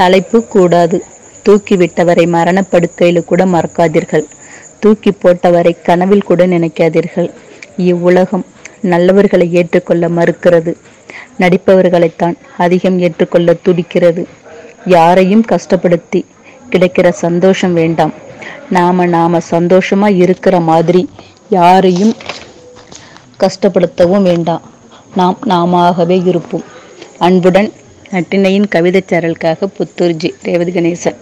தலைப்பு கூடாது. தூக்கிவிட்டவரை மரணப்படுக்கையில் கூட மறக்காதீர்கள். தூக்கி போட்டவரை கனவில் கூட நினைக்காதீர்கள். இவ்வுலகம் நல்லவர்களை ஏற்றுக்கொள்ள மறுக்கிறது. நடிப்பவர்களைத்தான் அதிகம் ஏற்றுக்கொள்ள துடிக்கிறது. யாரையும் கஷ்டப்படுத்தி கிடைக்கிற சந்தோஷம் வேண்டாம். நாம நாம சந்தோஷமா இருக்கிற மாதிரி யாரையும் கஷ்டப்படுத்தவும் வேண்டாம். நாம் நாமவே இருப்போம். அன்புடன் நட்டினையின் கவிதைச் சாரலுக்காக புத்தூர் ஜி ரேவதி கணேசன்.